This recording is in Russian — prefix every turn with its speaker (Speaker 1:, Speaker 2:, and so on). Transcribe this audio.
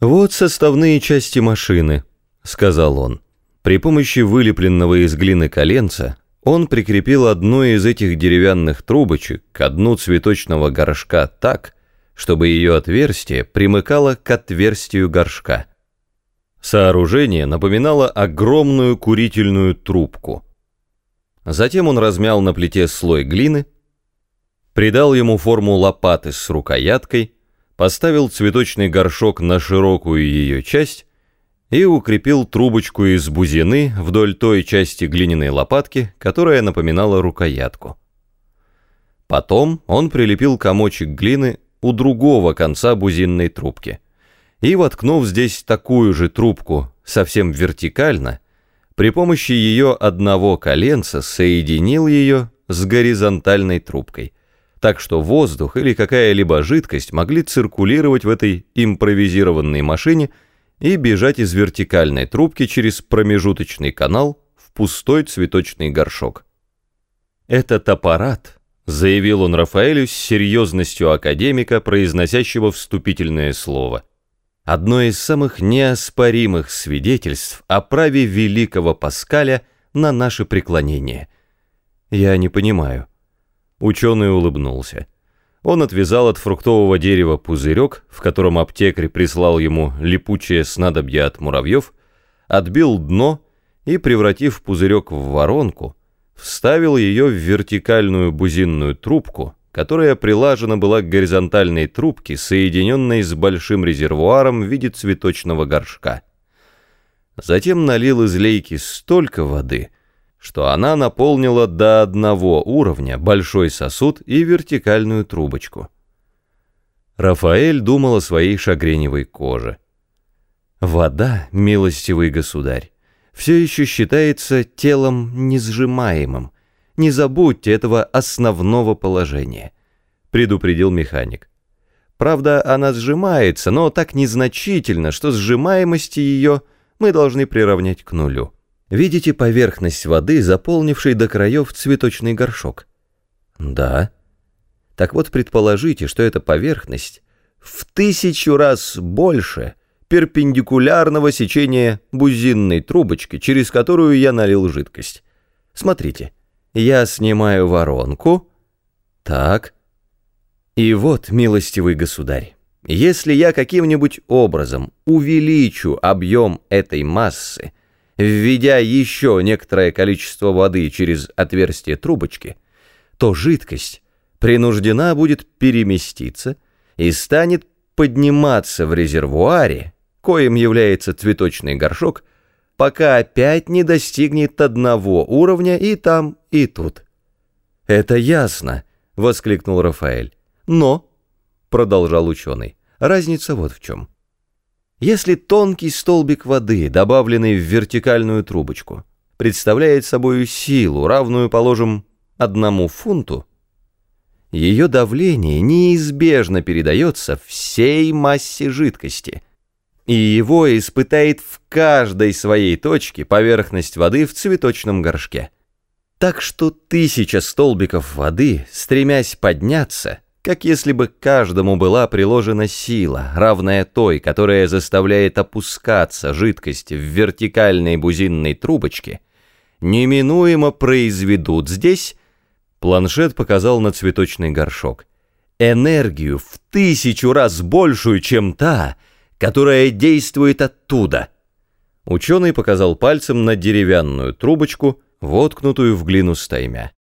Speaker 1: «Вот составные части машины», — сказал он. При помощи вылепленного из глины коленца он прикрепил одну из этих деревянных трубочек к дну цветочного горшка так, чтобы ее отверстие примыкало к отверстию горшка. Сооружение напоминало огромную курительную трубку. Затем он размял на плите слой глины, придал ему форму лопаты с рукояткой, поставил цветочный горшок на широкую ее часть и укрепил трубочку из бузины вдоль той части глиняной лопатки, которая напоминала рукоятку. Потом он прилепил комочек глины у другого конца бузинной трубки и, воткнув здесь такую же трубку совсем вертикально, при помощи ее одного коленца соединил ее с горизонтальной трубкой, так что воздух или какая-либо жидкость могли циркулировать в этой импровизированной машине – и бежать из вертикальной трубки через промежуточный канал в пустой цветочный горшок. «Этот аппарат», — заявил он Рафаэлю с серьезностью академика, произносящего вступительное слово, «одно из самых неоспоримых свидетельств о праве великого Паскаля на наше преклонение». «Я не понимаю». Ученый улыбнулся. Он отвязал от фруктового дерева пузырек, в котором аптекарь прислал ему липучее снадобье от муравьев, отбил дно и, превратив пузырек в воронку, вставил ее в вертикальную бузинную трубку, которая прилажена была к горизонтальной трубке, соединенной с большим резервуаром в виде цветочного горшка. Затем налил из лейки столько воды, что она наполнила до одного уровня большой сосуд и вертикальную трубочку. Рафаэль думал о своей шагреневой коже. Вода, милостивый государь, все еще считается телом несжимаемым. Не забудьте этого основного положения, предупредил механик. Правда, она сжимается, но так незначительно, что сжимаемости ее мы должны приравнять к нулю. Видите поверхность воды, заполнившей до краев цветочный горшок? Да. Так вот, предположите, что эта поверхность в тысячу раз больше перпендикулярного сечения бузинной трубочки, через которую я налил жидкость. Смотрите, я снимаю воронку. Так. И вот, милостивый государь, если я каким-нибудь образом увеличу объем этой массы, введя еще некоторое количество воды через отверстие трубочки, то жидкость принуждена будет переместиться и станет подниматься в резервуаре, коим является цветочный горшок, пока опять не достигнет одного уровня и там, и тут. «Это ясно», — воскликнул Рафаэль. «Но», — продолжал ученый, — «разница вот в чем». Если тонкий столбик воды, добавленный в вертикальную трубочку, представляет собой силу, равную, положим, одному фунту, ее давление неизбежно передается всей массе жидкости, и его испытает в каждой своей точке поверхность воды в цветочном горшке. Так что тысяча столбиков воды, стремясь подняться, как если бы каждому была приложена сила, равная той, которая заставляет опускаться жидкость в вертикальной бузинной трубочке, неминуемо произведут здесь, планшет показал на цветочный горшок, энергию в тысячу раз большую, чем та, которая действует оттуда. Ученый показал пальцем на деревянную трубочку, воткнутую в глину стаймя.